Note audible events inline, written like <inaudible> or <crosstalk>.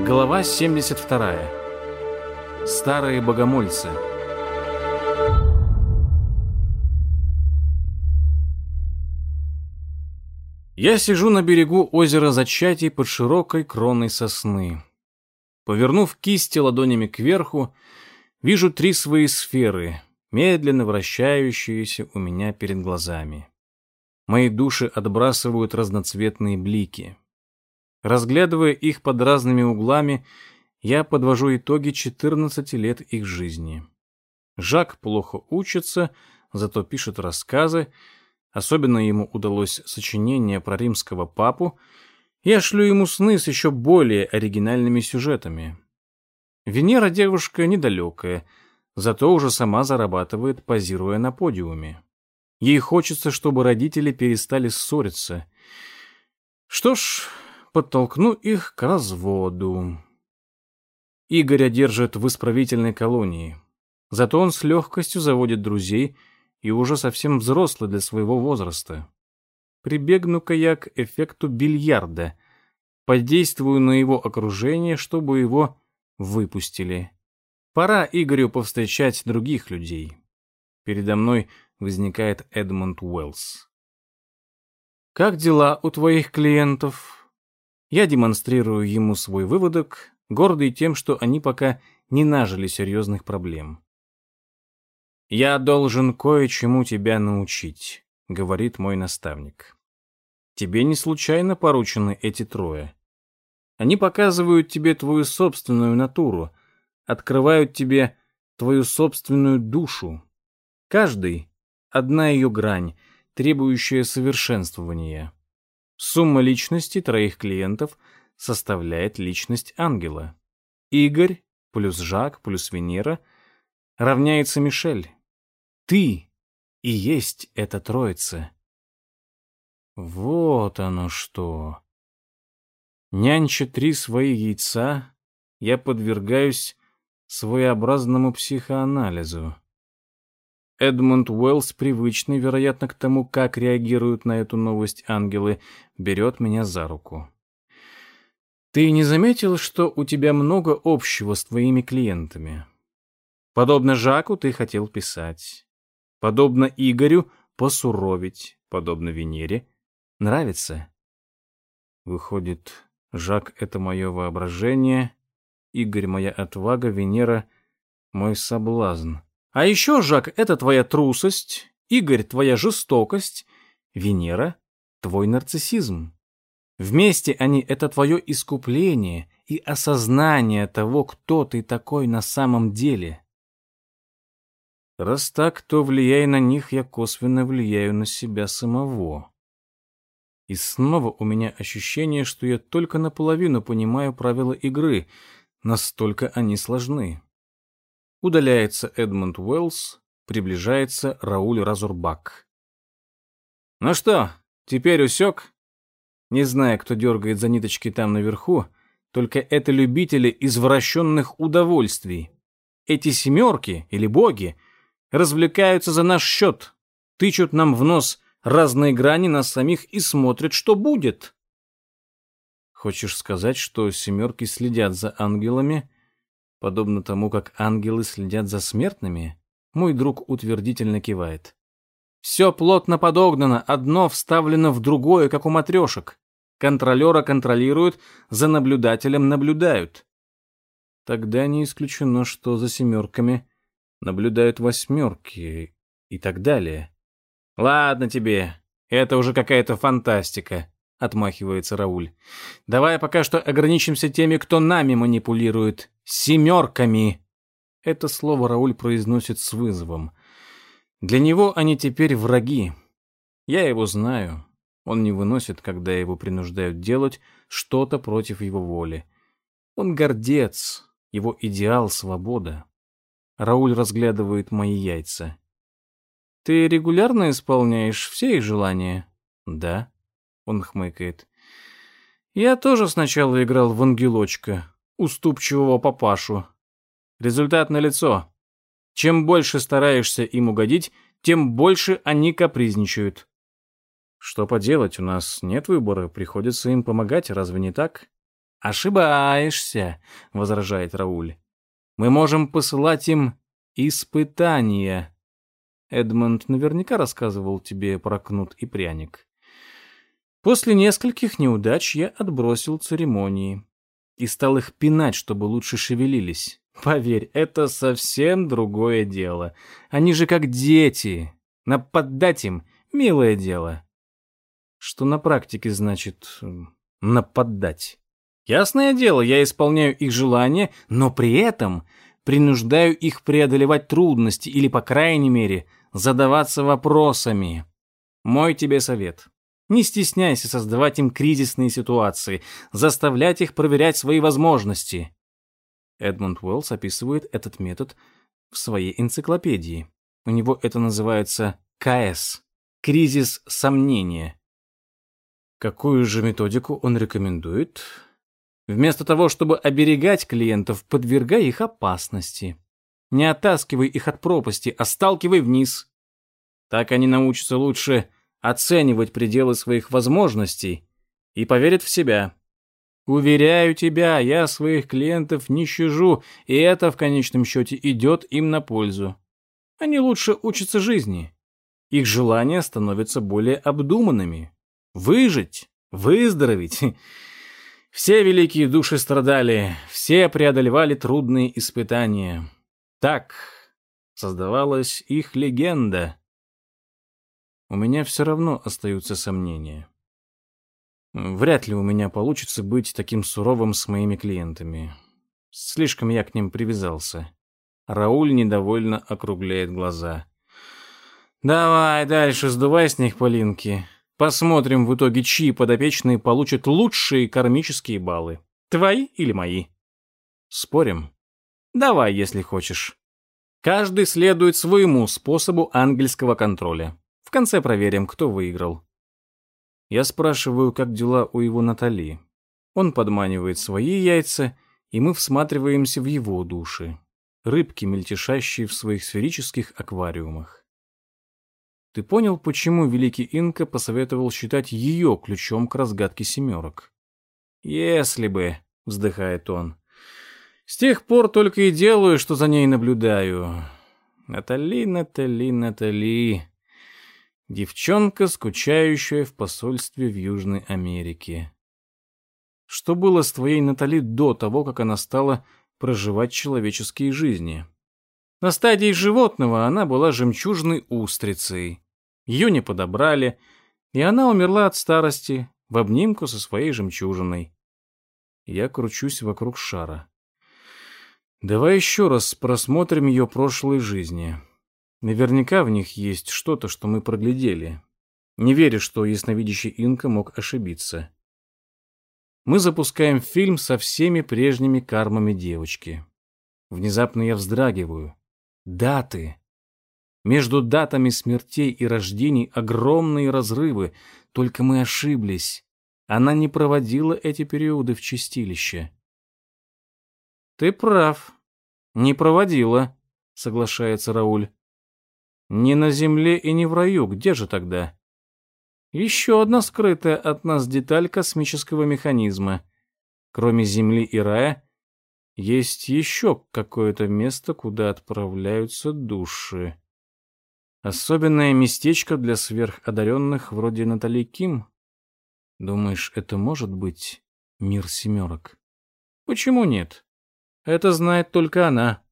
Глава 72. Старые богомольцы. Я сижу на берегу озера Зачатий под широкой кроной сосны. Повернув кисти ладонями кверху, вижу три свои сферы, медленно вращающиеся у меня перед глазами. Мои души отбрасывают разноцветные блики. Разглядывая их под разными углами, я подвожу итоги 14 лет их жизни. Жак плохо учится, зато пишет рассказы, особенно ему удалось сочинение про римского папу, я шлю ему сны с еще более оригинальными сюжетами. Венера девушка недалекая, зато уже сама зарабатывает, позируя на подиуме. Ей хочется, чтобы родители перестали ссориться. Что ж, подтолкну их к разводу. Игоря держат в исправительной колонии. Зато он с легкостью заводит друзей и уже совсем взрослый для своего возраста. Прибегну-ка я к эффекту бильярда. Подействую на его окружение, чтобы его выпустили. Пора Игорю повстречать других людей. Передо мной возникает Эдмунд Уэллс. «Как дела у твоих клиентов?» Я демонстрирую ему свой выводок, гордый тем, что они пока не нажили серьезных проблем. «Я должен кое-чему тебя научить», — говорит мой наставник. «Тебе не случайно поручены эти трое. Они показывают тебе твою собственную натуру, открывают тебе твою собственную душу. Каждый — одна ее грань, требующая совершенствования. Сумма личности троих клиентов составляет личность ангела. Игорь плюс Жак плюс Венера равняется Мишель. Ты и есть эта троица. Вот оно что. Нянча три свои яйца, я подвергаюсь своеобразному психоанализу. Эдмунд Уэллс, привычный, вероятно, к тому, как реагируют на эту новость ангелы, берет меня за руку. Ты не заметил, что у тебя много общего с твоими клиентами? Подобно Жаку ты хотел писать. Подобно Игорю посуровить. Подобно Венере. Нравится? Выходит, Жак — это мое воображение, Игорь — моя отвага, Венера — мой соблазн. А еще, Жак, это твоя трусость, Игорь — твоя жестокость, Венера — твой нарциссизм. Вместе они — это твое искупление и осознание того, кто ты такой на самом деле. Раз так, то, влияя на них, я косвенно влияю на себя самого. И снова у меня ощущение, что я только наполовину понимаю правила игры, настолько они сложны. Удаляется Эдмунд Уэллс, приближается Рауль Разурбак. «Ну что, теперь усек?» Не знаю, кто дергает за ниточки там наверху, только это любители извращенных удовольствий. Эти семерки или боги развлекаются за наш счет, тычут нам в нос разные грани нас самих и смотрят, что будет. Хочешь сказать, что семерки следят за ангелами, подобно тому, как ангелы следят за смертными? Мой друг утвердительно кивает. Все плотно подогнано, одно вставлено в другое, как у матрешек. Контролера контролируют, за наблюдателем наблюдают. Тогда не исключено, что за семерками наблюдают восьмерки и так далее. «Ладно тебе, это уже какая-то фантастика», — отмахивается Рауль. «Давай пока что ограничимся теми, кто нами манипулирует. Семерками!» Это слово Рауль произносит с вызовом. Для него они теперь враги. Я его знаю. Он не выносит, когда его принуждают делать что-то против его воли. Он гордец, его идеал — свобода. Рауль разглядывает мои яйца. Ты регулярно исполняешь все их желания? Да. Он хмыкает. Я тоже сначала играл в ангелочка, уступчивого папашу. Результат налицо. Чем больше стараешься им угодить, тем больше они капризничают. Что поделать, у нас нет выбора, приходится им помогать, разве не так? Ошибаешься, возражает Рауль. Мы можем посылать им испытания. Эдмонд наверняка рассказывал тебе про кнут и пряник. После нескольких неудач я отбросил церемонии и стал их пинать, чтобы лучше шевелились. Поверь, это совсем другое дело. Они же как дети. Нападать им — милое дело. Что на практике значит «нападать»? Ясное дело, я исполняю их желания, но при этом принуждаю их преодолевать трудности или, по крайней мере, задаваться вопросами. Мой тебе совет. Не стесняйся создавать им кризисные ситуации, заставлять их проверять свои возможности. Эдмунд Уэллс описывает этот метод в своей энциклопедии. У него это называется КС – кризис сомнения. Какую же методику он рекомендует? Вместо того, чтобы оберегать клиентов, подвергай их опасности. Не оттаскивай их от пропасти, а сталкивай вниз. Так они научатся лучше оценивать пределы своих возможностей и поверят в себя. Уверяю тебя, я своих клиентов не щажу, и это в конечном счете идет им на пользу. Они лучше учатся жизни. Их желания становятся более обдуманными. Выжить, выздороветь. <laughs> Все великие души страдали, все преодолевали трудные испытания. Так создавалась их легенда. У меня все равно остаются сомнения. Вряд ли у меня получится быть таким суровым с моими клиентами. Слишком я к ним привязался. Рауль недовольно округляет глаза. «Давай дальше, сдувай с них полинки. Посмотрим в итоге, чьи подопечные получат лучшие кармические баллы. Твои или мои? Спорим? Давай, если хочешь. Каждый следует своему способу ангельского контроля. В конце проверим, кто выиграл. Я спрашиваю, как дела у его Натали. Он подманивает свои яйца, и мы всматриваемся в его души. Рыбки, мельтешащие в своих сферических аквариумах. Ты понял, почему великий инка посоветовал считать ее ключом к разгадке семерок? Если бы, вздыхает он. С тех пор только и делаю, что за ней наблюдаю. Натали, Натали, Натали. Девчонка, скучающая в посольстве в Южной Америке. Что было с твоей Натали до того, как она стала проживать человеческие жизни? На стадии животного она была жемчужной устрицей. Ее не подобрали, и она умерла от старости в обнимку со своей жемчужиной. Я кручусь вокруг шара. Давай еще раз просмотрим ее прошлые жизни. Наверняка в них есть что-то, что мы проглядели. Не верю, что ясновидящий инка мог ошибиться. Мы запускаем фильм со всеми прежними кармами девочки. Внезапно я вздрагиваю. Даты. Между датами смертей и рождений огромные разрывы, только мы ошиблись. Она не проводила эти периоды в чистилище. Ты прав. Не проводила, соглашается Рауль. Не на земле и не в раю, где же тогда? Еще одна скрытая от нас деталь космического механизма. Кроме Земли и рая, есть еще какое-то место, куда отправляются души. Особенное местечко для сверходаренных вроде Натали Ким? Думаешь, это может быть мир семерок? Почему нет? Это знает только она.